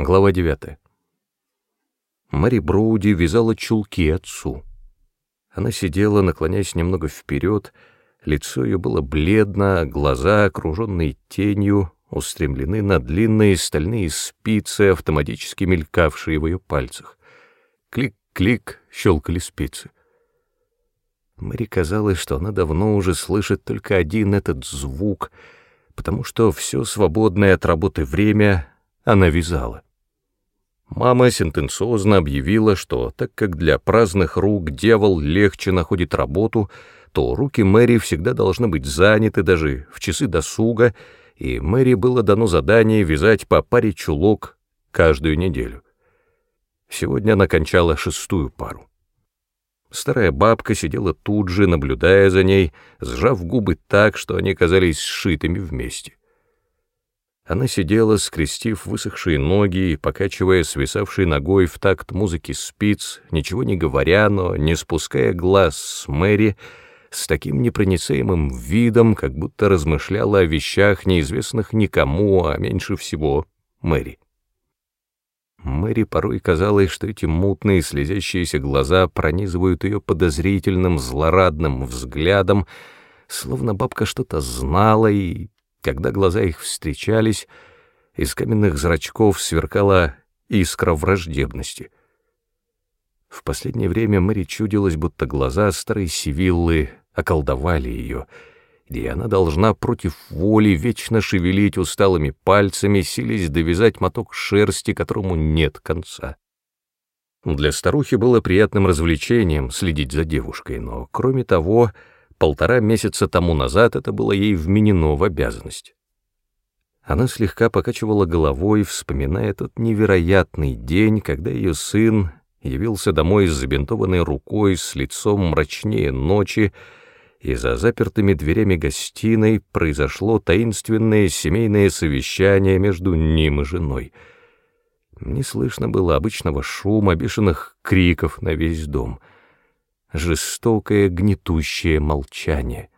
Глава 9. Мэри Броуди вязала чулки отцу. Она сидела, наклоняясь немного вперед, лицо ее было бледно, глаза, окруженные тенью, устремлены на длинные стальные спицы, автоматически мелькавшие в ее пальцах. Клик-клик щелкали спицы. Мэри казалось, что она давно уже слышит только один этот звук, потому что все свободное от работы время она вязала. Мама сентенциозно объявила, что так как для праздных рук дьявол легче находит работу, то руки Мэри всегда должны быть заняты даже в часы досуга, и Мэри было дано задание вязать по паре чулок каждую неделю. Сегодня она кончала шестую пару. Старая бабка сидела тут же, наблюдая за ней, сжав губы так, что они казались сшитыми вместе. Она сидела, скрестив высохшие ноги и покачивая свисавшей ногой в такт музыки спиц, ничего не говоря, но не спуская глаз с Мэри, с таким непроницаемым видом, как будто размышляла о вещах, неизвестных никому, а меньше всего Мэри. Мэри порой казалось, что эти мутные слезящиеся глаза пронизывают ее подозрительным, злорадным взглядом, словно бабка что-то знала и когда глаза их встречались, из каменных зрачков сверкала искра враждебности. В последнее время Мэри чудилось, будто глаза старой Сивиллы околдовали ее, и она должна против воли вечно шевелить усталыми пальцами, силясь довязать моток шерсти, которому нет конца. Для старухи было приятным развлечением следить за девушкой, но, кроме того, полтора месяца тому назад это было ей вменено в обязанность. Она слегка покачивала головой, вспоминая тот невероятный день, когда ее сын явился домой с забинтованной рукой, с лицом мрачнее ночи, и за запертыми дверями гостиной произошло таинственное семейное совещание между ним и женой. Не слышно было обычного шума, бешеных криков на весь дом — жестокое гнетущее молчание.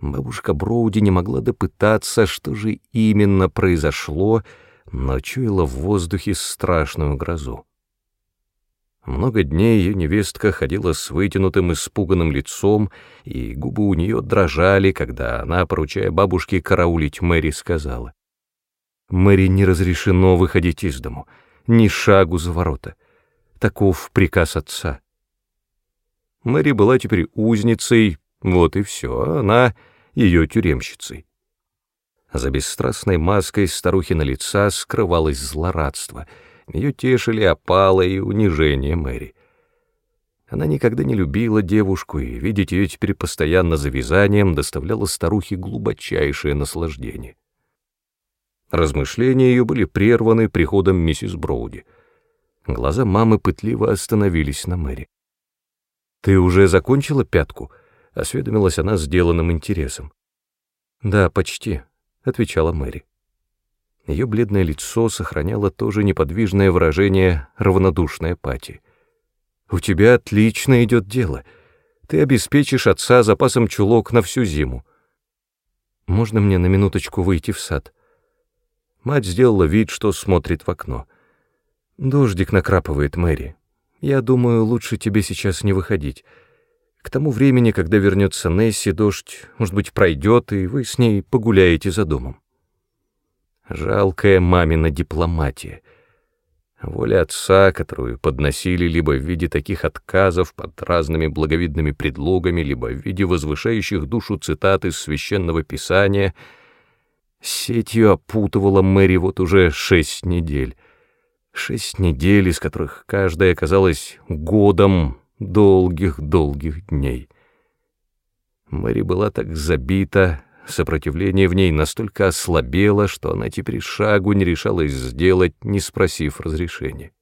Бабушка Броуди не могла допытаться, что же именно произошло, но чуяла в воздухе страшную грозу. Много дней ее невестка ходила с вытянутым испуганным лицом, и губы у нее дрожали, когда она, поручая бабушке караулить Мэри, сказала. «Мэри не разрешено выходить из дому, ни шагу за ворота. Таков приказ отца». Мэри была теперь узницей, вот и все, она ее тюремщицей. За бесстрастной маской старухи на лица скрывалось злорадство. Ее тешили опала и унижение Мэри. Она никогда не любила девушку, и видеть ее теперь постоянно за вязанием доставляло старухе глубочайшее наслаждение. Размышления ее были прерваны приходом миссис Броуди. Глаза мамы пытливо остановились на Мэри. «Ты уже закончила пятку?» — осведомилась она сделанным интересом. «Да, почти», — отвечала Мэри. Ее бледное лицо сохраняло тоже неподвижное выражение равнодушной апатии. «У тебя отлично идет дело. Ты обеспечишь отца запасом чулок на всю зиму. Можно мне на минуточку выйти в сад?» Мать сделала вид, что смотрит в окно. «Дождик накрапывает, Мэри. Я думаю, лучше тебе сейчас не выходить. К тому времени, когда вернется Несси, дождь, может быть, пройдет, и вы с ней погуляете за домом. Жалкая мамина дипломатия. Воля отца, которую подносили либо в виде таких отказов под разными благовидными предлогами, либо в виде возвышающих душу цитат из священного писания, сетью опутывала Мэри вот уже шесть недель. Шесть недель, из которых каждая оказалась годом долгих-долгих дней. Мэри была так забита, сопротивление в ней настолько ослабело, что она теперь шагу не решалась сделать, не спросив разрешения.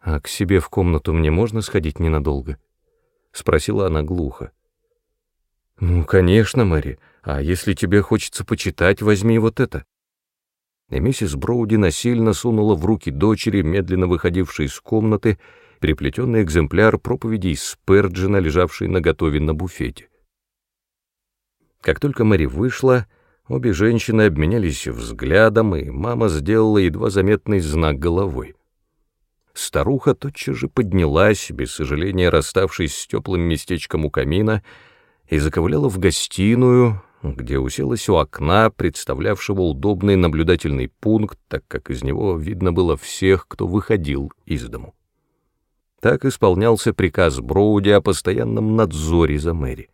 «А к себе в комнату мне можно сходить ненадолго?» — спросила она глухо. «Ну, конечно, Мэри, а если тебе хочется почитать, возьми вот это» и миссис Броуди насильно сунула в руки дочери, медленно выходившей из комнаты, переплетенный экземпляр проповедей Сперджина, лежавший наготове на буфете. Как только Мэри вышла, Обе женщины обменялись взглядом, и мама сделала едва заметный знак головой. Старуха тотчас же поднялась, без сожаления расставшись с теплым местечком у камина, и заковыляла в гостиную, где уселась у окна, представлявшего удобный наблюдательный пункт, так как из него видно было всех, кто выходил из дому. Так исполнялся приказ Броуди о постоянном надзоре за Мэри.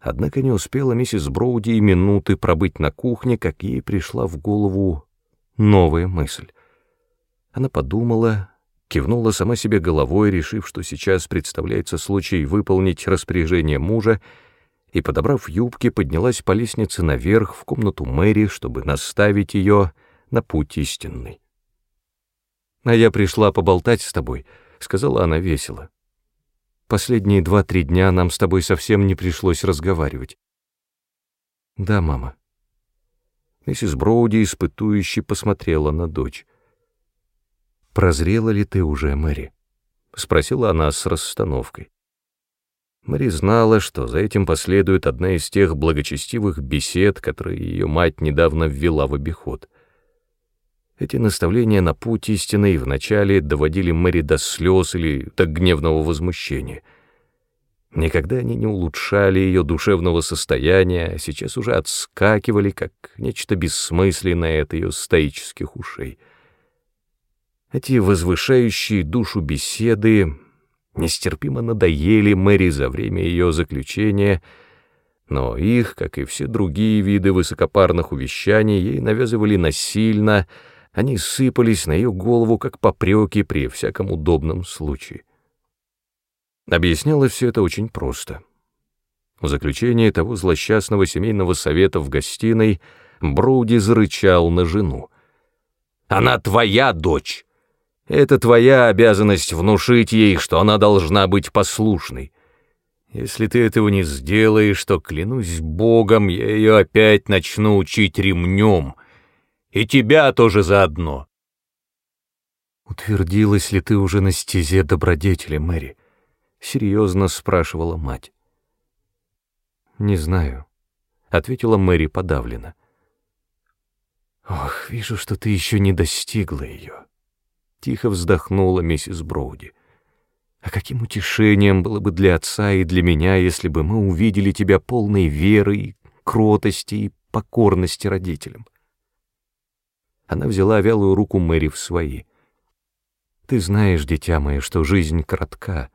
Однако не успела миссис Броуди и минуты пробыть на кухне, как ей пришла в голову новая мысль. Она подумала, кивнула сама себе головой, решив, что сейчас представляется случай выполнить распоряжение мужа, и, подобрав юбки, поднялась по лестнице наверх в комнату Мэри, чтобы наставить ее на путь истинный. «А я пришла поболтать с тобой», — сказала она весело. «Последние два-три дня нам с тобой совсем не пришлось разговаривать». «Да, мама». Миссис Броуди испытующе посмотрела на дочь. «Прозрела ли ты уже, Мэри?» — спросила она с расстановкой. Мэри знала, что за этим последует одна из тех благочестивых бесед, которые ее мать недавно ввела в обиход. Эти наставления на путь истины вначале доводили Мэри до слез или до гневного возмущения. Никогда они не улучшали ее душевного состояния, а сейчас уже отскакивали, как нечто бессмысленное от ее стоических ушей. Эти возвышающие душу беседы нестерпимо надоели Мэри за время ее заключения, но их, как и все другие виды высокопарных увещаний, ей навязывали насильно, они сыпались на ее голову, как попреки при всяком удобном случае. Объяснялось все это очень просто. В заключение того злосчастного семейного совета в гостиной Броуди зарычал на жену. «Она твоя дочь!» Это твоя обязанность внушить ей, что она должна быть послушной. Если ты этого не сделаешь, то, клянусь Богом, я ее опять начну учить ремнем. И тебя тоже заодно. «Утвердилась ли ты уже на стезе добродетели, Мэри?» — серьезно спрашивала мать. «Не знаю», — ответила Мэри подавленно. «Ох, вижу, что ты еще не достигла ее». Тихо вздохнула миссис Броуди. А каким утешением было бы для отца и для меня, если бы мы увидели тебя полной веры, кротости и покорности родителям. Она взяла вялую руку Мэри в свои. Ты знаешь, дитя мое, что жизнь коротка.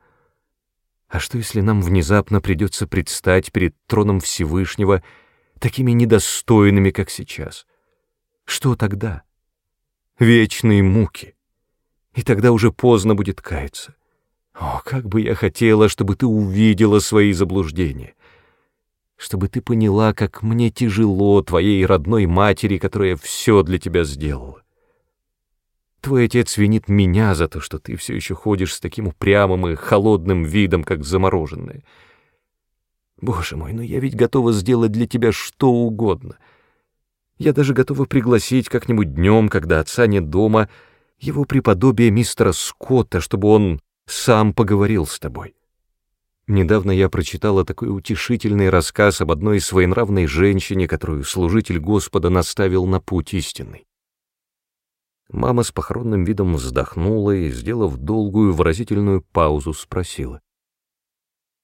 А что, если нам внезапно придется предстать перед троном Всевышнего такими недостойными, как сейчас? Что тогда? Вечные муки и тогда уже поздно будет каяться. О, как бы я хотела, чтобы ты увидела свои заблуждения, чтобы ты поняла, как мне тяжело твоей родной матери, которая все для тебя сделала. Твой отец винит меня за то, что ты все еще ходишь с таким упрямым и холодным видом, как замороженная. Боже мой, но я ведь готова сделать для тебя что угодно. Я даже готова пригласить как-нибудь днем, когда отца нет дома, — его преподобие мистера Скотта, чтобы он сам поговорил с тобой. Недавно я прочитала такой утешительный рассказ об одной своенравной женщине, которую служитель Господа наставил на путь истинный. Мама с похоронным видом вздохнула и, сделав долгую выразительную паузу, спросила.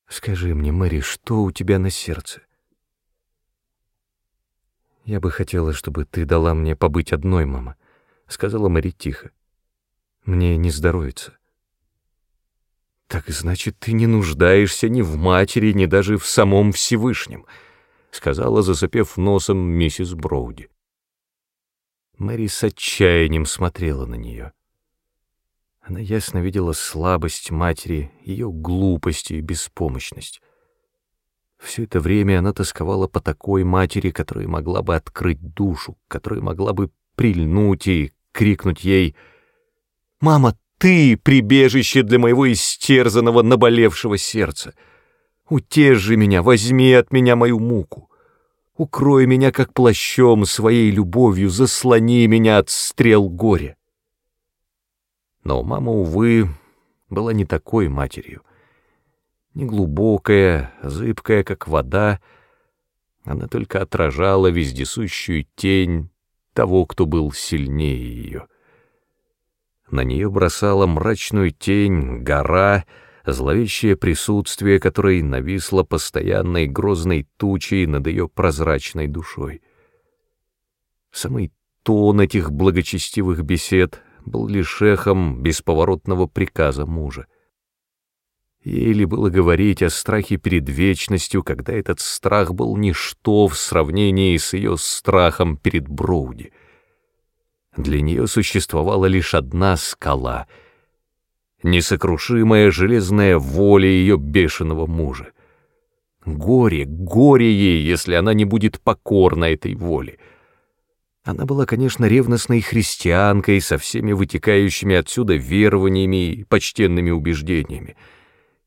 «Скажи мне, Мэри, что у тебя на сердце?» «Я бы хотела, чтобы ты дала мне побыть одной, мама», — сказала Мэри тихо. Мне не здоровится. Так значит, ты не нуждаешься ни в матери, ни даже в самом Всевышнем, сказала, засыпев носом миссис Броуди. Мэри с отчаянием смотрела на нее. Она ясно видела слабость матери, ее глупость и беспомощность. Все это время она тосковала по такой матери, которая могла бы открыть душу, которая могла бы прильнуть и крикнуть ей — Мама, ты — прибежище для моего истерзанного, наболевшего сердца. Утешь же меня, возьми от меня мою муку. Укрой меня, как плащом, своей любовью, заслони меня от стрел горя. Но мама, увы, была не такой матерью. Не глубокая, зыбкая, как вода, Она только отражала вездесущую тень того, кто был сильнее ее. На нее бросала мрачную тень гора, зловещее присутствие которой нависло постоянной грозной тучей над ее прозрачной душой. Самый тон этих благочестивых бесед был лишь эхом бесповоротного приказа мужа. Ей ли было говорить о страхе перед вечностью, когда этот страх был ничто в сравнении с ее страхом перед Броуди? Для нее существовала лишь одна скала — несокрушимая железная воля ее бешеного мужа. Горе, горе ей, если она не будет покорна этой воле — она была, конечно, ревностной христианкой со всеми вытекающими отсюда верованиями и почтенными убеждениями.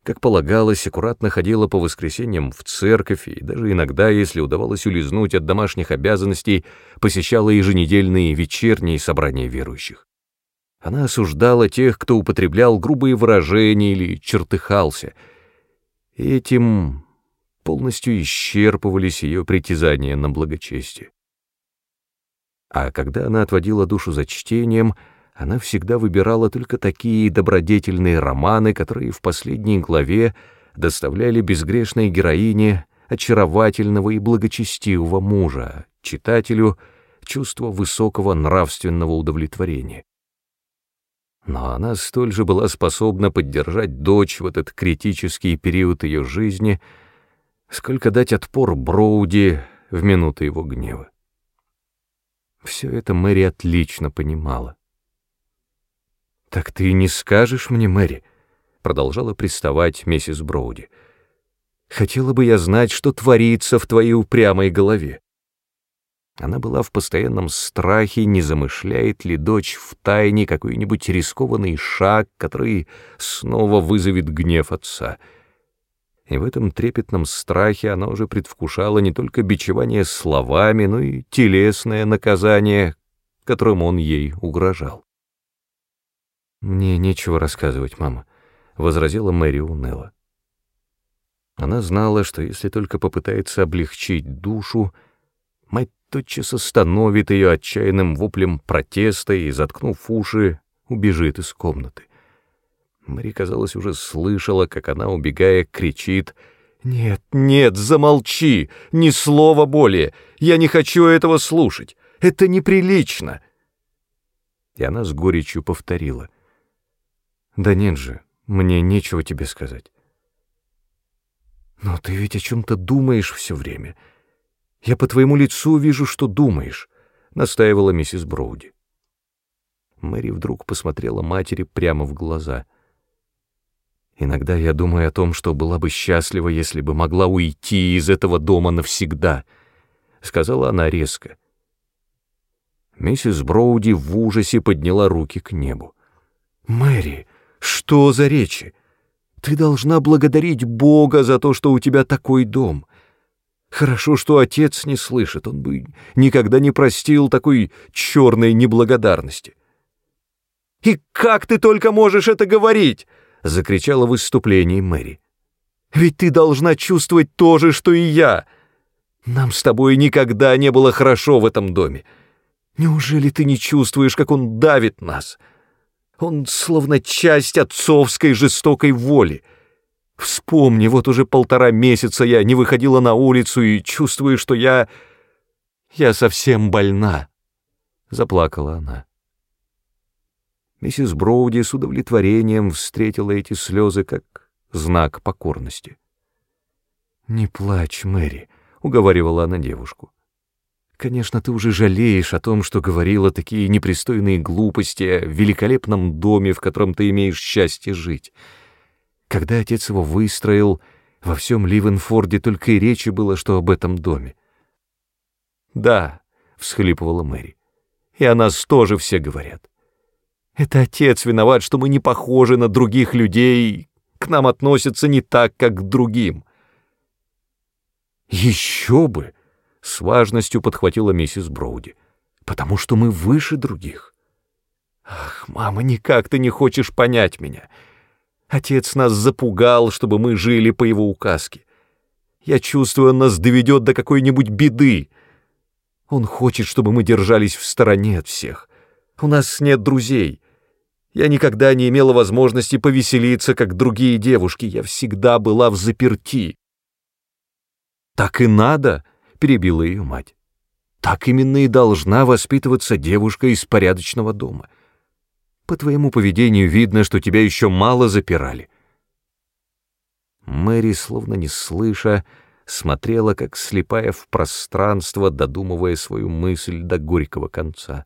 Как полагалось, аккуратно ходила по воскресеньям в церковь и даже иногда, если удавалось улизнуть от домашних обязанностей, посещала еженедельные вечерние собрания верующих. Она осуждала тех, кто употреблял грубые выражения или чертыхался. Этим полностью исчерпывались ее притязания на благочестие. А когда она отводила душу за чтением, она всегда выбирала только такие добродетельные романы, которые в последней главе доставляли безгрешной героине очаровательного и благочестивого мужа, читателю чувство высокого нравственного удовлетворения. Но она столь же была способна поддержать дочь в этот критический период ее жизни, сколько дать отпор Броуди в минуты его гнева. Все это Мэри отлично понимала. «Так ты не скажешь мне, Мэри?» — продолжала приставать миссис Броуди. «Хотела бы я знать, что творится в твоей упрямой голове». Она была в постоянном страхе, не замышляет ли дочь в тайне какой-нибудь рискованный шаг, который снова вызовет гнев отца — и в этом трепетном страхе она уже предвкушала не только бичевание словами, но и телесное наказание, которым он ей угрожал. «Мне нечего рассказывать, мама», — возразила Мэри уныло. Она знала, что если только попытается облегчить душу, мать тотчас остановит ее отчаянным воплем протеста и, заткнув уши, убежит из комнаты. Мари, казалось, уже слышала, как она, убегая, кричит «Нет, нет, замолчи! Ни слова более! Я не хочу этого слушать! Это неприлично!» И она с горечью повторила «Да нет же, мне нечего тебе сказать». «Но ты ведь о чем-то думаешь все время. Я по твоему лицу вижу, что думаешь», — настаивала миссис Броуди. Мэри вдруг посмотрела матери прямо в глаза — Иногда я думаю о том, что была бы счастлива, если бы могла уйти из этого дома навсегда, — сказала она резко. Миссис Броуди в ужасе подняла руки к небу. «Мэри, что за речи? Ты должна благодарить Бога за то, что у тебя такой дом. Хорошо, что отец не слышит, он бы никогда не простил такой черной неблагодарности». «И как ты только можешь это говорить?» — закричала в выступлении Мэри. «Ведь ты должна чувствовать то же, что и я. Нам с тобой никогда не было хорошо в этом доме. Неужели ты не чувствуешь, как он давит нас? Он словно часть отцовской жестокой воли. Вспомни, вот уже полтора месяца я не выходила на улицу и чувствую, что я... я совсем больна», — заплакала она. Миссис Броуди с удовлетворением встретила эти слезы как знак покорности. «Не плачь, Мэри», — уговаривала она девушку. «Конечно, ты уже жалеешь о том, что говорила такие непристойные глупости о великолепном доме, в котором ты имеешь счастье жить. Когда отец его выстроил, во всем Ливенфорде только и речи было, что об этом доме». «Да», — всхлипывала Мэри, — «и о нас тоже все говорят. Это отец виноват, что мы не похожи на других людей, к нам относятся не так, как к другим. Еще бы, с важностью подхватила миссис Броуди, потому что мы выше других. Ах, мама, никак ты не хочешь понять меня. Отец нас запугал, чтобы мы жили по его указке. Я чувствую, он нас доведет до какой-нибудь беды. Он хочет, чтобы мы держались в стороне от всех. У нас нет друзей. Я никогда не имела возможности повеселиться, как другие девушки. Я всегда была в заперти. «Так и надо», — перебила ее мать. «Так именно и должна воспитываться девушка из порядочного дома. По твоему поведению видно, что тебя еще мало запирали». Мэри, словно не слыша, смотрела, как слепая в пространство, додумывая свою мысль до горького конца.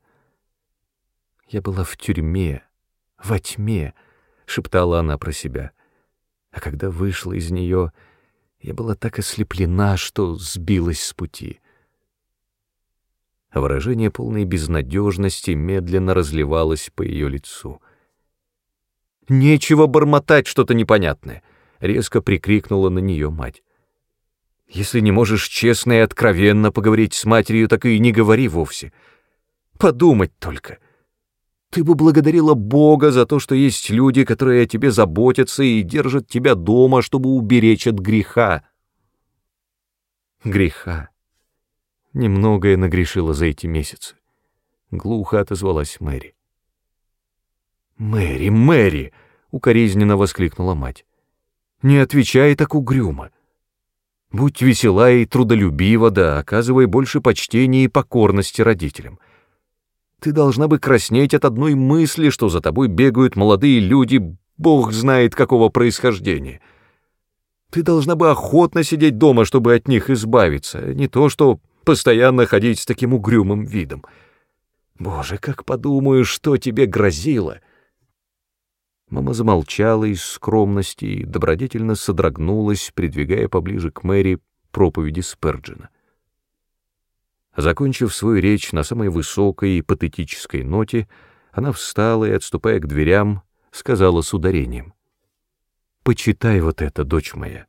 «Я была в тюрьме, во тьме», — шептала она про себя. А когда вышла из нее, я была так ослеплена, что сбилась с пути. Выражение полной безнадежности медленно разливалось по ее лицу. «Нечего бормотать что-то непонятное!» — резко прикрикнула на нее мать. «Если не можешь честно и откровенно поговорить с матерью, так и не говори вовсе. Подумать только!» Ты бы благодарила Бога за то, что есть люди, которые о тебе заботятся и держат тебя дома, чтобы уберечь от греха. Греха. Немногое нагрешила за эти месяцы. Глухо отозвалась Мэри. «Мэри, Мэри!» — укоризненно воскликнула мать. «Не отвечай так угрюмо. Будь весела и трудолюбива, да оказывай больше почтения и покорности родителям. Ты должна бы краснеть от одной мысли, что за тобой бегают молодые люди, бог знает какого происхождения. Ты должна бы охотно сидеть дома, чтобы от них избавиться, не то, что постоянно ходить с таким угрюмым видом. Боже, как подумаю, что тебе грозило!» Мама замолчала из скромности и добродетельно содрогнулась, придвигая поближе к Мэри проповеди Сперджина. Закончив свою речь на самой высокой и патетической ноте, она встала и, отступая к дверям, сказала с ударением. «Почитай вот это, дочь моя.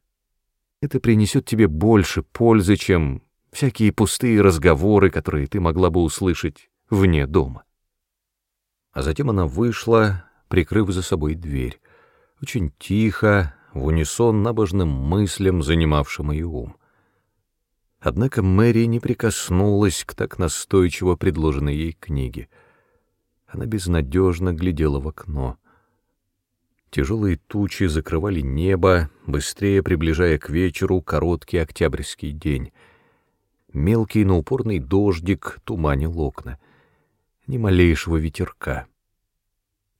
Это принесет тебе больше пользы, чем всякие пустые разговоры, которые ты могла бы услышать вне дома». А затем она вышла, прикрыв за собой дверь, очень тихо, в унисон набожным мыслям, занимавшим ее ум. Однако Мэри не прикоснулась к так настойчиво предложенной ей книге. Она безнадежно глядела в окно. Тяжелые тучи закрывали небо, быстрее приближая к вечеру короткий октябрьский день. Мелкий, но упорный дождик туманил окна. Ни малейшего ветерка.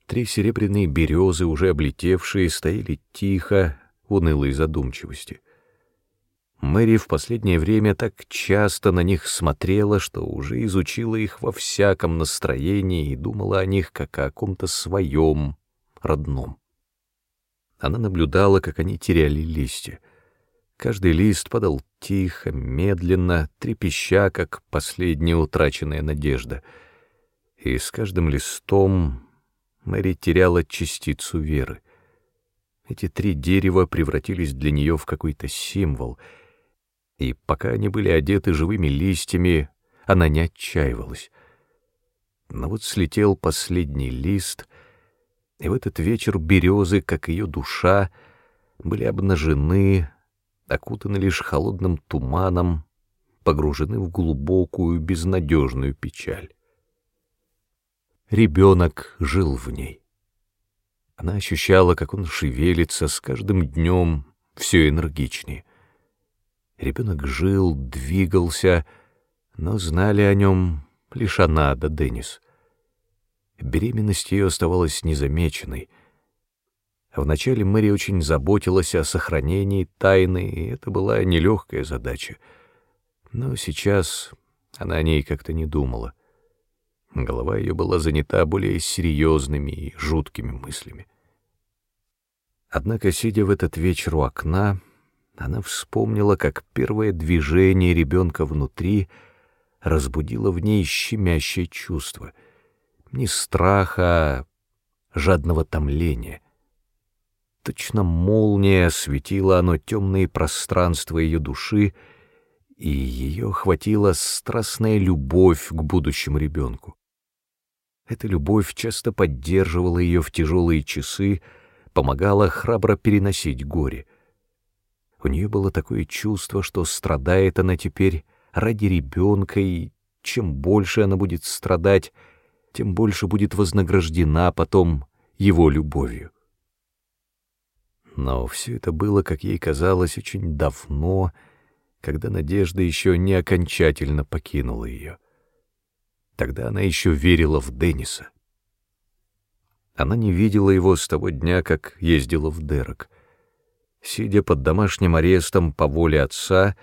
Три серебряные березы, уже облетевшие, стояли тихо, в унылой задумчивости — Мэри в последнее время так часто на них смотрела, что уже изучила их во всяком настроении и думала о них как о ком-то своем, родном. Она наблюдала, как они теряли листья. Каждый лист падал тихо, медленно, трепеща, как последняя утраченная надежда. И с каждым листом Мэри теряла частицу веры. Эти три дерева превратились для нее в какой-то символ — и пока они были одеты живыми листьями, она не отчаивалась. Но вот слетел последний лист, и в этот вечер березы, как ее душа, были обнажены, окутаны лишь холодным туманом, погружены в глубокую, безнадежную печаль. Ребенок жил в ней. Она ощущала, как он шевелится с каждым днем все энергичнее. Ребенок жил, двигался, но знали о нем лишь она да Деннис. Беременность ее оставалась незамеченной. Вначале Мэри очень заботилась о сохранении тайны, и это была нелегкая задача. Но сейчас она о ней как-то не думала. Голова ее была занята более серьезными и жуткими мыслями. Однако, сидя в этот вечер у окна, она вспомнила, как первое движение ребенка внутри разбудило в ней щемящее чувство. Не страха, а жадного томления. Точно молния осветила оно темные пространства ее души, и ее охватила страстная любовь к будущему ребенку. Эта любовь часто поддерживала ее в тяжелые часы, помогала храбро переносить горе — У нее было такое чувство, что страдает она теперь ради ребенка, и чем больше она будет страдать, тем больше будет вознаграждена потом его любовью. Но все это было, как ей казалось, очень давно, когда надежда еще не окончательно покинула ее. Тогда она еще верила в Денниса. Она не видела его с того дня, как ездила в Дерек. Сидя под домашним арестом по воле отца,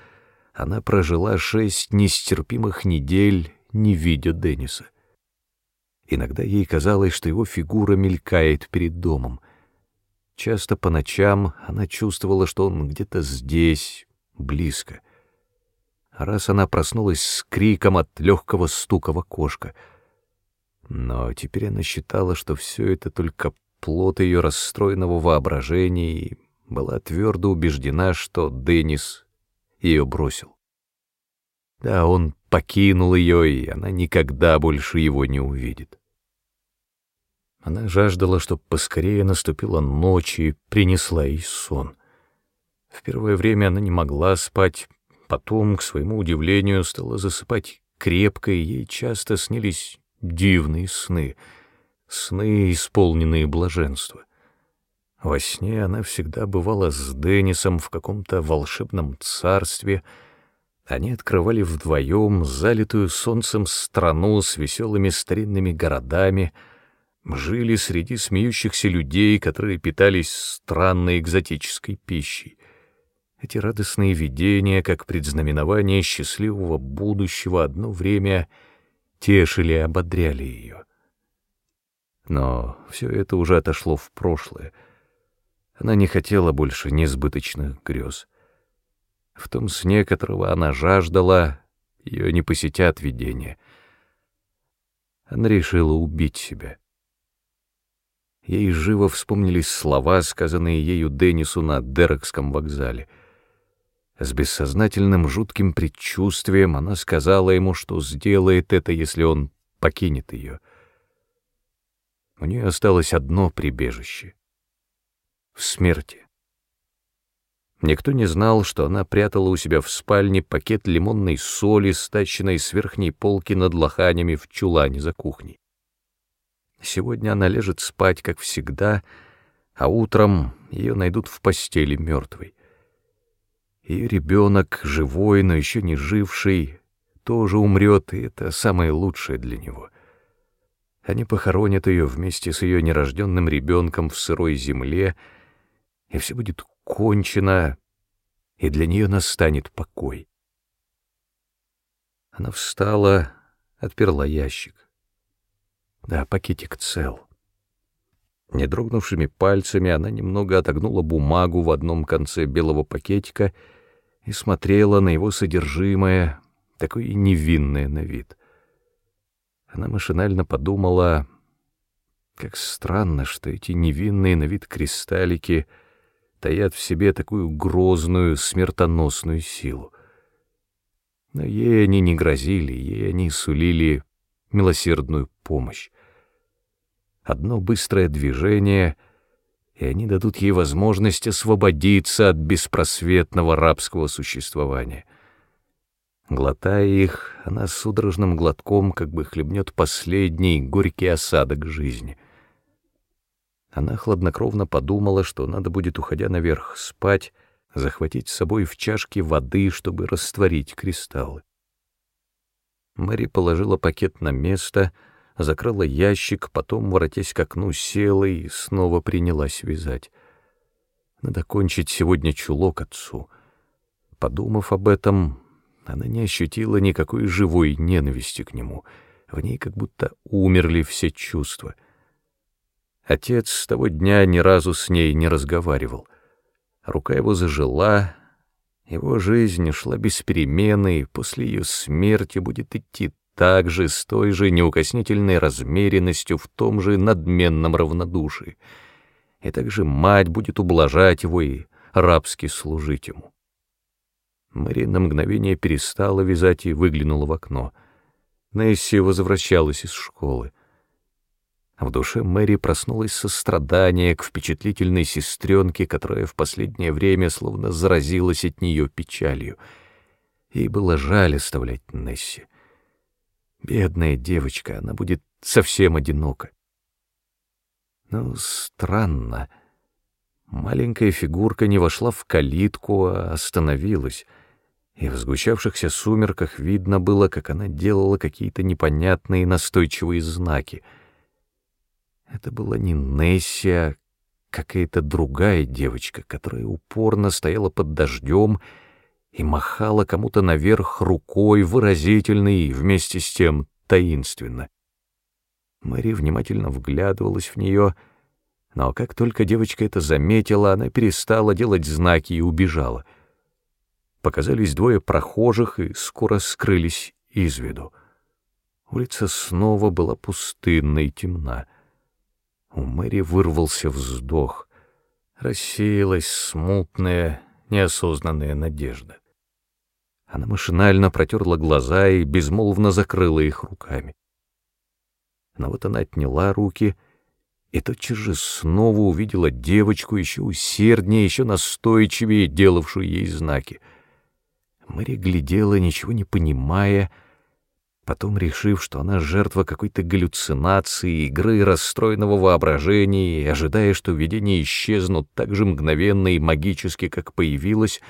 она прожила шесть нестерпимых недель, не видя Денниса. Иногда ей казалось, что его фигура мелькает перед домом. Часто по ночам она чувствовала, что он где-то здесь, близко. Раз она проснулась с криком от легкого стука в окошко. Но теперь она считала, что все это только плод ее расстроенного воображения и была твердо убеждена, что Деннис ее бросил. Да, он покинул ее, и она никогда больше его не увидит. Она жаждала, чтобы поскорее наступила ночь и принесла ей сон. В первое время она не могла спать, потом, к своему удивлению, стала засыпать крепко, и ей часто снились дивные сны, сны, исполненные блаженства. Во сне она всегда бывала с Деннисом в каком-то волшебном царстве. Они открывали вдвоем залитую солнцем страну с веселыми старинными городами, жили среди смеющихся людей, которые питались странной экзотической пищей. Эти радостные видения, как предзнаменование счастливого будущего, одно время тешили и ободряли ее. Но все это уже отошло в прошлое — она не хотела больше несбыточных грез. В том сне, которого она жаждала, ее не посетят видения. Она решила убить себя. Ей живо вспомнились слова, сказанные ею Деннису на Дерекском вокзале. С бессознательным жутким предчувствием она сказала ему, что сделает это, если он покинет ее. У нее осталось одно прибежище — в смерти. Никто не знал, что она прятала у себя в спальне пакет лимонной соли, стащенной с верхней полки над лоханями в чулане за кухней. Сегодня она лежит спать, как всегда, а утром ее найдут в постели мертвой. Ее ребенок, живой, но еще не живший, тоже умрет, и это самое лучшее для него. Они похоронят ее вместе с ее нерожденным ребенком в сырой земле — и все будет кончено, и для нее настанет покой. Она встала, отперла ящик. Да, пакетик цел. Не дрогнувшими пальцами она немного отогнула бумагу в одном конце белого пакетика и смотрела на его содержимое, такое невинное на вид. Она машинально подумала, как странно, что эти невинные на вид кристаллики — таят в себе такую грозную, смертоносную силу. Но ей они не грозили, ей они сулили милосердную помощь. Одно быстрое движение, и они дадут ей возможность освободиться от беспросветного рабского существования. Глотая их, она судорожным глотком как бы хлебнет последний горький осадок жизни — она хладнокровно подумала, что надо будет, уходя наверх, спать, захватить с собой в чашке воды, чтобы растворить кристаллы. Мэри положила пакет на место, закрыла ящик, потом, воротясь к окну, села и снова принялась вязать. Надо кончить сегодня чулок отцу. Подумав об этом, она не ощутила никакой живой ненависти к нему. В ней как будто умерли все чувства — Отец с того дня ни разу с ней не разговаривал. Рука его зажила, его жизнь шла без перемены, и после ее смерти будет идти так же, с той же неукоснительной размеренностью, в том же надменном равнодушии. И также мать будет ублажать его и рабски служить ему. Мэри на мгновение перестала вязать и выглянула в окно. Несси возвращалась из школы. В душе Мэри проснулось сострадание к впечатлительной сестренке, которая в последнее время словно заразилась от нее печалью. Ей было жаль оставлять Несси. Бедная девочка, она будет совсем одинока. Но странно. Маленькая фигурка не вошла в калитку, а остановилась, и в сгущавшихся сумерках видно было, как она делала какие-то непонятные настойчивые знаки — это была не Несси, а какая-то другая девочка, которая упорно стояла под дождем и махала кому-то наверх рукой, выразительно и вместе с тем таинственно. Мэри внимательно вглядывалась в нее, но как только девочка это заметила, она перестала делать знаки и убежала. Показались двое прохожих и скоро скрылись из виду. Улица снова была пустынна и темна. У Мэри вырвался вздох. Рассеялась смутная, неосознанная надежда. Она машинально протерла глаза и безмолвно закрыла их руками. Но вот она отняла руки и тотчас же снова увидела девочку еще усерднее, еще настойчивее, делавшую ей знаки. Мэри глядела, ничего не понимая, — Потом, решив, что она жертва какой-то галлюцинации, игры расстроенного воображения, и ожидая, что видения исчезнут так же мгновенно и магически, как появилось,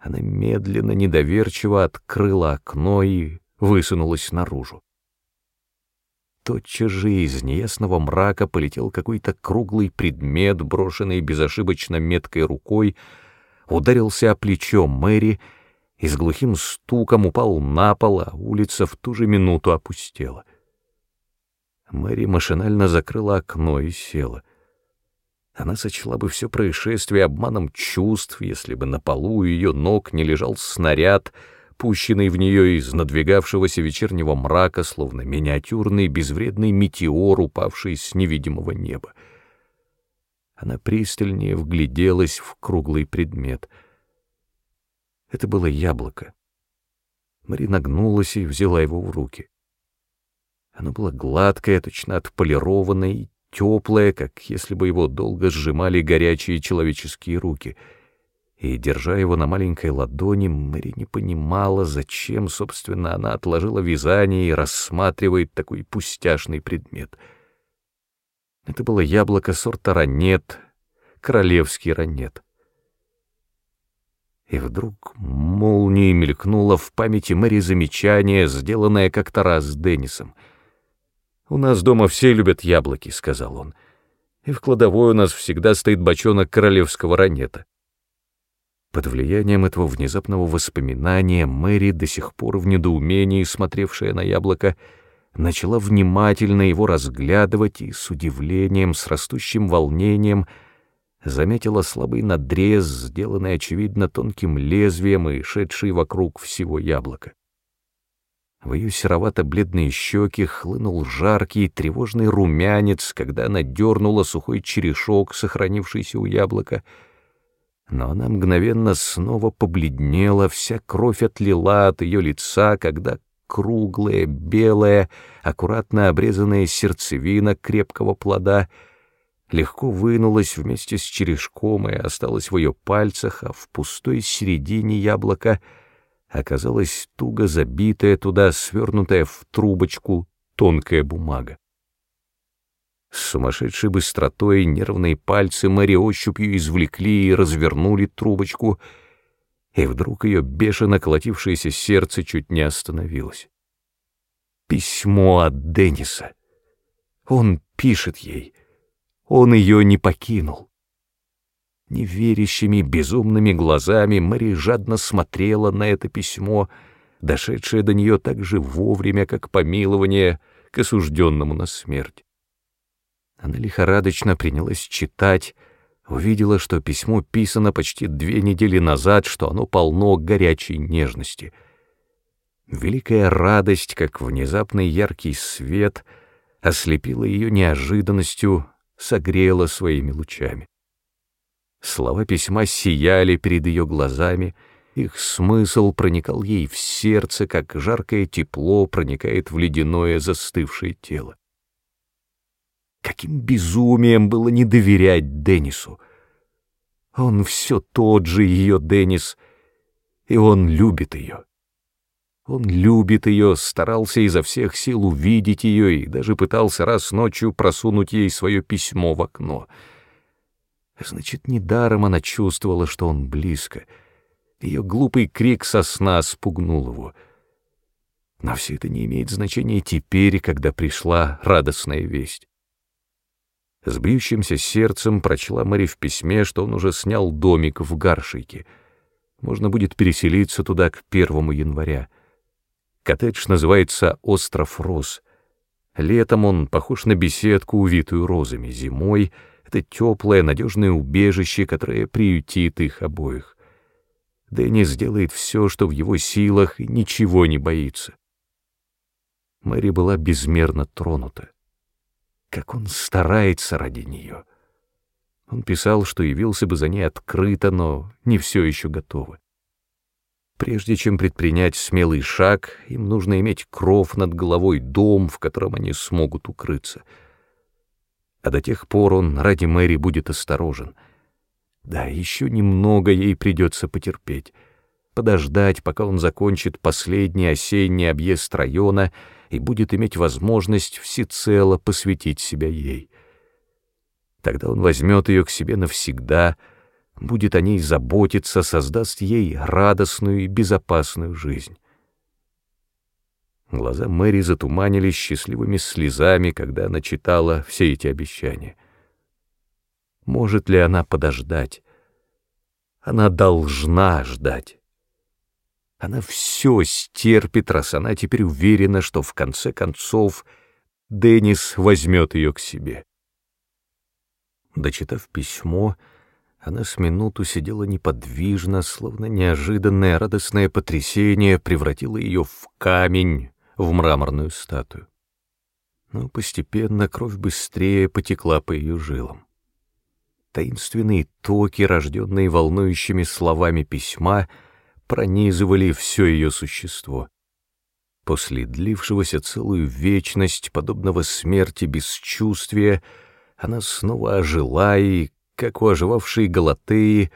она медленно, недоверчиво открыла окно и высунулась наружу. Тотчас же из неясного мрака полетел какой-то круглый предмет, брошенный безошибочно меткой рукой, ударился о плечо Мэри — и с глухим стуком упал на пол, а улица в ту же минуту опустела. Мэри машинально закрыла окно и села. Она сочла бы все происшествие обманом чувств, если бы на полу у ее ног не лежал снаряд, пущенный в нее из надвигавшегося вечернего мрака, словно миниатюрный безвредный метеор, упавший с невидимого неба. Она пристальнее вгляделась в круглый предмет — это было яблоко. Мари нагнулась и взяла его в руки. Оно было гладкое, точно отполированное и теплое, как если бы его долго сжимали горячие человеческие руки. И, держа его на маленькой ладони, Мэри не понимала, зачем, собственно, она отложила вязание и рассматривает такой пустяшный предмет. Это было яблоко сорта ранет, королевский ранет. И вдруг молнией мелькнуло в памяти Мэри замечание, сделанное как-то раз с Деннисом. «У нас дома все любят яблоки», — сказал он. «И в кладовой у нас всегда стоит бочонок королевского ранета». Под влиянием этого внезапного воспоминания Мэри, до сих пор в недоумении смотревшая на яблоко, начала внимательно его разглядывать и с удивлением, с растущим волнением — заметила слабый надрез, сделанный, очевидно, тонким лезвием и шедший вокруг всего яблока. В ее серовато-бледные щеки хлынул жаркий тревожный румянец, когда она дернула сухой черешок, сохранившийся у яблока. Но она мгновенно снова побледнела, вся кровь отлила от ее лица, когда круглая, белая, аккуратно обрезанная сердцевина крепкого плода — легко вынулась вместе с черешком и осталась в ее пальцах, а в пустой середине яблока оказалась туго забитая туда, свернутая в трубочку, тонкая бумага. С сумасшедшей быстротой нервные пальцы Мэри ощупью извлекли и развернули трубочку, и вдруг ее бешено колотившееся сердце чуть не остановилось. Письмо от Денниса. Он пишет ей — он ее не покинул. Неверящими, безумными глазами Мэри жадно смотрела на это письмо, дошедшее до нее так же вовремя, как помилование к осужденному на смерть. Она лихорадочно принялась читать, увидела, что письмо писано почти две недели назад, что оно полно горячей нежности. Великая радость, как внезапный яркий свет, ослепила ее неожиданностью, согрела своими лучами. Слова письма сияли перед ее глазами, их смысл проникал ей в сердце, как жаркое тепло проникает в ледяное застывшее тело. Каким безумием было не доверять Деннису. Он все тот же ее Деннис, и он любит ее. Он любит ее, старался изо всех сил увидеть ее и даже пытался раз ночью просунуть ей свое письмо в окно. Значит, недаром она чувствовала, что он близко. Ее глупый крик со сна спугнул его. Но все это не имеет значения теперь, когда пришла радостная весть. С бьющимся сердцем прочла Мэри в письме, что он уже снял домик в Гаршике. Можно будет переселиться туда к первому января. Коттедж называется «Остров роз». Летом он похож на беседку, увитую розами. Зимой — это теплое, надежное убежище, которое приютит их обоих. Дэнни сделает все, что в его силах, и ничего не боится. Мэри была безмерно тронута. Как он старается ради нее. Он писал, что явился бы за ней открыто, но не все еще готово. Прежде чем предпринять смелый шаг, им нужно иметь кров над головой, дом, в котором они смогут укрыться. А до тех пор он ради Мэри будет осторожен. Да, еще немного ей придется потерпеть, подождать, пока он закончит последний осенний объезд района и будет иметь возможность всецело посвятить себя ей. Тогда он возьмет ее к себе навсегда — будет о ней заботиться, создаст ей радостную и безопасную жизнь. Глаза Мэри затуманились счастливыми слезами, когда она читала все эти обещания. Может ли она подождать? Она должна ждать. Она все стерпит, раз она теперь уверена, что в конце концов Деннис возьмет ее к себе. Дочитав письмо, она с минуту сидела неподвижно, словно неожиданное радостное потрясение превратило ее в камень, в мраморную статую. Но постепенно кровь быстрее потекла по ее жилам. Таинственные токи, рожденные волнующими словами письма, пронизывали все ее существо. После длившегося целую вечность, подобного смерти бесчувствия, она снова ожила и, как у оживавшей Галатеи,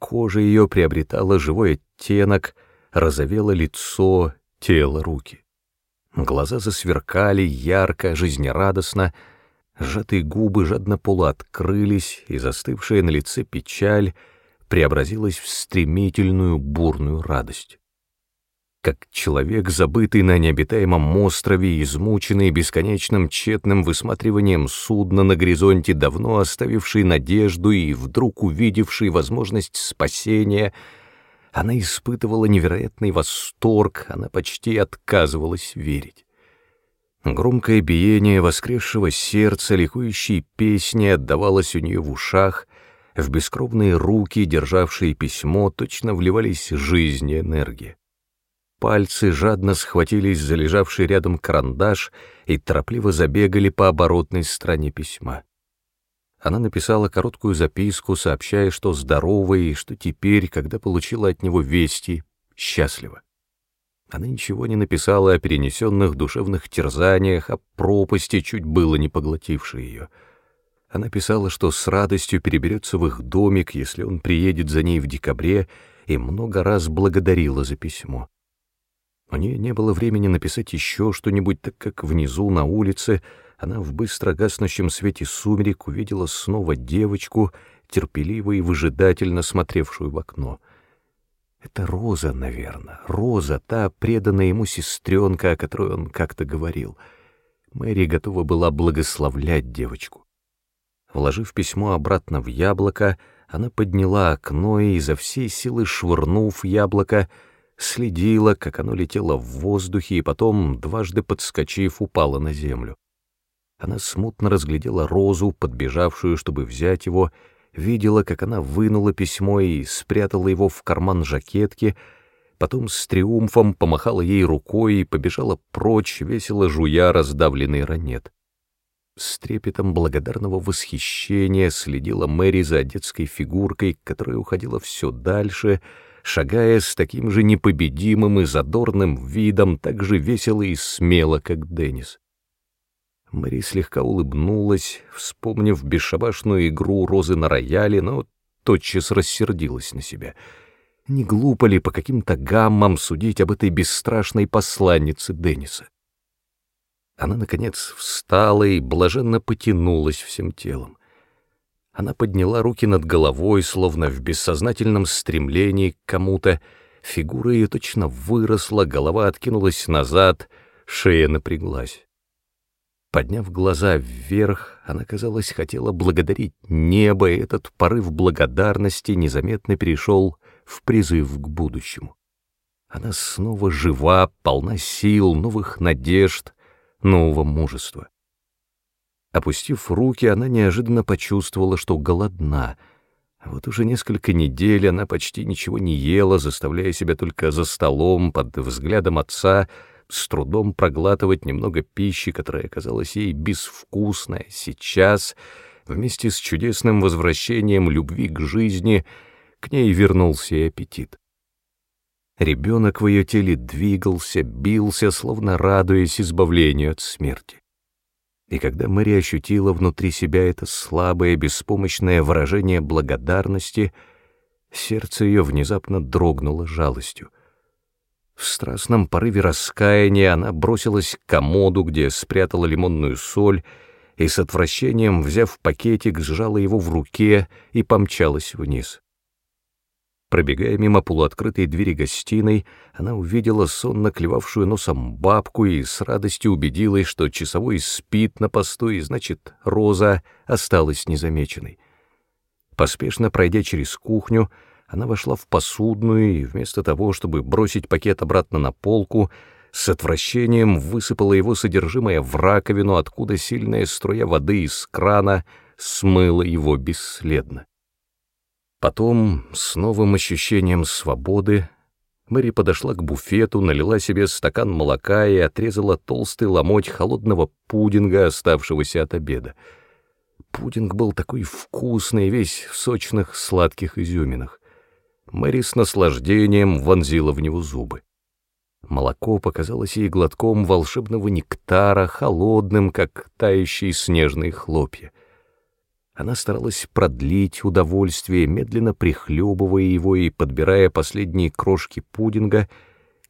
кожа ее приобретала живой оттенок, розовело лицо, тело, руки. Глаза засверкали ярко, жизнерадостно, сжатые губы жадно полуоткрылись, и застывшая на лице печаль преобразилась в стремительную бурную радость как человек, забытый на необитаемом острове, измученный бесконечным тщетным высматриванием судна на горизонте, давно оставивший надежду и вдруг увидевший возможность спасения, она испытывала невероятный восторг, она почти отказывалась верить. Громкое биение воскресшего сердца, ликующей песни отдавалось у нее в ушах, в бескровные руки, державшие письмо, точно вливались жизнь и энергия. Пальцы жадно схватились за лежавший рядом карандаш и торопливо забегали по оборотной стороне письма. Она написала короткую записку, сообщая, что здорова и что теперь, когда получила от него вести, счастлива. Она ничего не написала о перенесенных душевных терзаниях, о пропасти, чуть было не поглотившей ее. Она писала, что с радостью переберется в их домик, если он приедет за ней в декабре, и много раз благодарила за письмо. У нее не было времени написать еще что-нибудь, так как внизу, на улице, она в быстро гаснущем свете сумерек увидела снова девочку, терпеливо и выжидательно смотревшую в окно. Это Роза, наверное, Роза, та преданная ему сестренка, о которой он как-то говорил. Мэри готова была благословлять девочку. Вложив письмо обратно в яблоко, она подняла окно и, изо всей силы швырнув яблоко, следила, как оно летело в воздухе и потом, дважды подскочив, упало на землю. Она смутно разглядела розу, подбежавшую, чтобы взять его, видела, как она вынула письмо и спрятала его в карман жакетки, потом с триумфом помахала ей рукой и побежала прочь, весело жуя раздавленный ранет. С трепетом благодарного восхищения следила Мэри за детской фигуркой, которая уходила все дальше — шагая с таким же непобедимым и задорным видом, так же весело и смело, как Деннис. Мэри слегка улыбнулась, вспомнив бесшабашную игру розы на рояле, но тотчас рассердилась на себя. Не глупо ли по каким-то гаммам судить об этой бесстрашной посланнице Денниса? Она, наконец, встала и блаженно потянулась всем телом. Она подняла руки над головой, словно в бессознательном стремлении к кому-то. Фигура ее точно выросла, голова откинулась назад, шея напряглась. Подняв глаза вверх, она, казалось, хотела благодарить небо, и этот порыв благодарности незаметно перешел в призыв к будущему. Она снова жива, полна сил, новых надежд, нового мужества. Опустив руки, она неожиданно почувствовала, что голодна. Вот уже несколько недель она почти ничего не ела, заставляя себя только за столом, под взглядом отца, с трудом проглатывать немного пищи, которая казалась ей безвкусной. Сейчас, вместе с чудесным возвращением любви к жизни, к ней вернулся и аппетит. Ребенок в ее теле двигался, бился, словно радуясь избавлению от смерти. И когда Мэри ощутила внутри себя это слабое, беспомощное выражение благодарности, сердце ее внезапно дрогнуло жалостью. В страстном порыве раскаяния она бросилась к комоду, где спрятала лимонную соль, и с отвращением, взяв пакетик, сжала его в руке и помчалась вниз. Пробегая мимо полуоткрытой двери гостиной, она увидела сонно клевавшую носом бабку и с радостью убедилась, что часовой спит на посту, и, значит, Роза осталась незамеченной. Поспешно пройдя через кухню, она вошла в посудную и вместо того, чтобы бросить пакет обратно на полку, с отвращением высыпала его содержимое в раковину, откуда сильная струя воды из крана смыла его бесследно. Потом, с новым ощущением свободы, Мэри подошла к буфету, налила себе стакан молока и отрезала толстый ломоть холодного пудинга, оставшегося от обеда. Пудинг был такой вкусный, весь в сочных сладких изюминах. Мэри с наслаждением вонзила в него зубы. Молоко показалось ей глотком волшебного нектара, холодным, как тающие снежные хлопья. Она старалась продлить удовольствие, медленно прихлебывая его и подбирая последние крошки пудинга,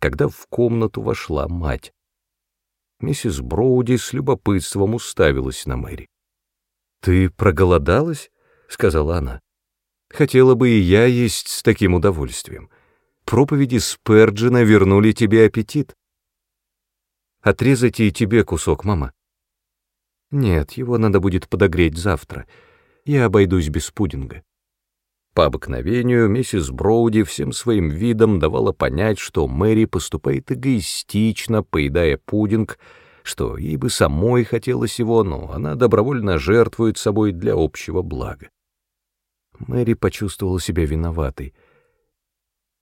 когда в комнату вошла мать. Миссис Броуди с любопытством уставилась на Мэри. «Ты проголодалась?» — сказала она. «Хотела бы и я есть с таким удовольствием. Проповеди Сперджина вернули тебе аппетит. Отрезайте и тебе кусок, мама». «Нет, его надо будет подогреть завтра», я обойдусь без пудинга. По обыкновению миссис Броуди всем своим видом давала понять, что Мэри поступает эгоистично, поедая пудинг, что ей бы самой хотелось его, но она добровольно жертвует собой для общего блага. Мэри почувствовала себя виноватой.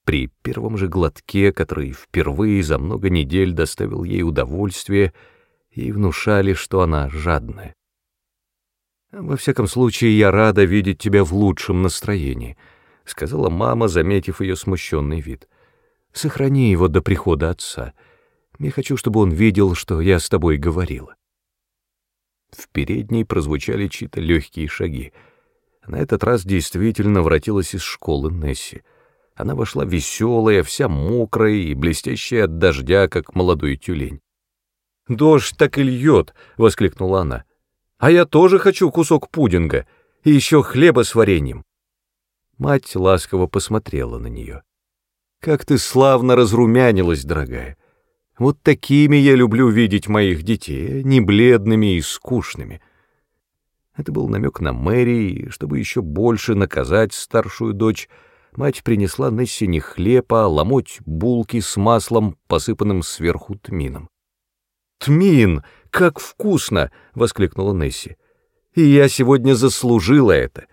При первом же глотке, который впервые за много недель доставил ей удовольствие, ей внушали, что она жадная. «Во всяком случае, я рада видеть тебя в лучшем настроении», — сказала мама, заметив ее смущенный вид. «Сохрани его до прихода отца. Я хочу, чтобы он видел, что я с тобой говорила». В передней прозвучали чьи-то легкие шаги. На этот раз действительно воротилась из школы Несси. Она вошла веселая, вся мокрая и блестящая от дождя, как молодой тюлень. «Дождь так и льет!» — воскликнула она. А я тоже хочу кусок пудинга и еще хлеба с вареньем. Мать ласково посмотрела на нее. Как ты славно разрумянилась, дорогая. Вот такими я люблю видеть моих детей, не бледными и скучными. Это был намек на Мэри, и чтобы еще больше наказать старшую дочь, мать принесла Несси не хлеб, а ломоть булки с маслом, посыпанным сверху тмином. «Тмин!» Как вкусно!» — воскликнула Несси. «И я сегодня заслужила это!»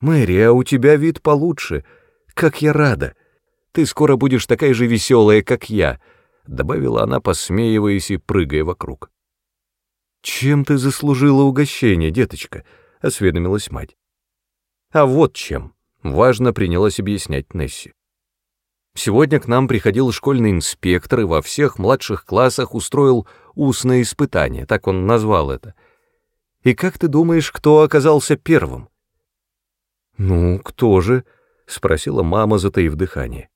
«Мэри, а у тебя вид получше. Как я рада! Ты скоро будешь такая же веселая, как я!» — добавила она, посмеиваясь и прыгая вокруг. «Чем ты заслужила угощение, деточка?» — осведомилась мать. «А вот чем!» — важно принялась объяснять Несси. Сегодня к нам приходил школьный инспектор и во всех младших классах устроил устное испытание, так он назвал это. И как ты думаешь, кто оказался первым? «Ну, кто же?» — спросила мама, затаив дыхание.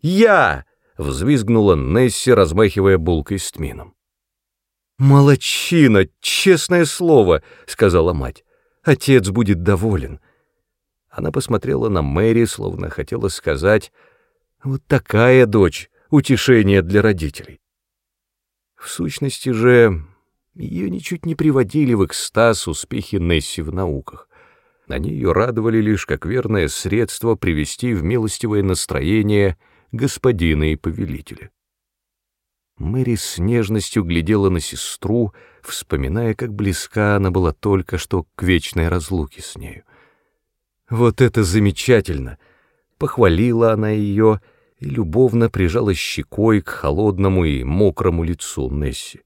«Я!» — взвизгнула Несси, размахивая булкой с тмином. «Молодчина, честное слово!» — сказала мать. «Отец будет доволен». Она посмотрела на Мэри, словно хотела сказать, «Вот такая дочь, утешение для родителей». В сущности же, ее ничуть не приводили в экстаз успехи Несси в науках. Они ее радовали лишь как верное средство привести в милостивое настроение господина и повелителя. Мэри с нежностью глядела на сестру, вспоминая, как близка она была только что к вечной разлуке с нею. «Вот это замечательно!» — похвалила она ее и любовно прижала щекой к холодному и мокрому лицу Несси.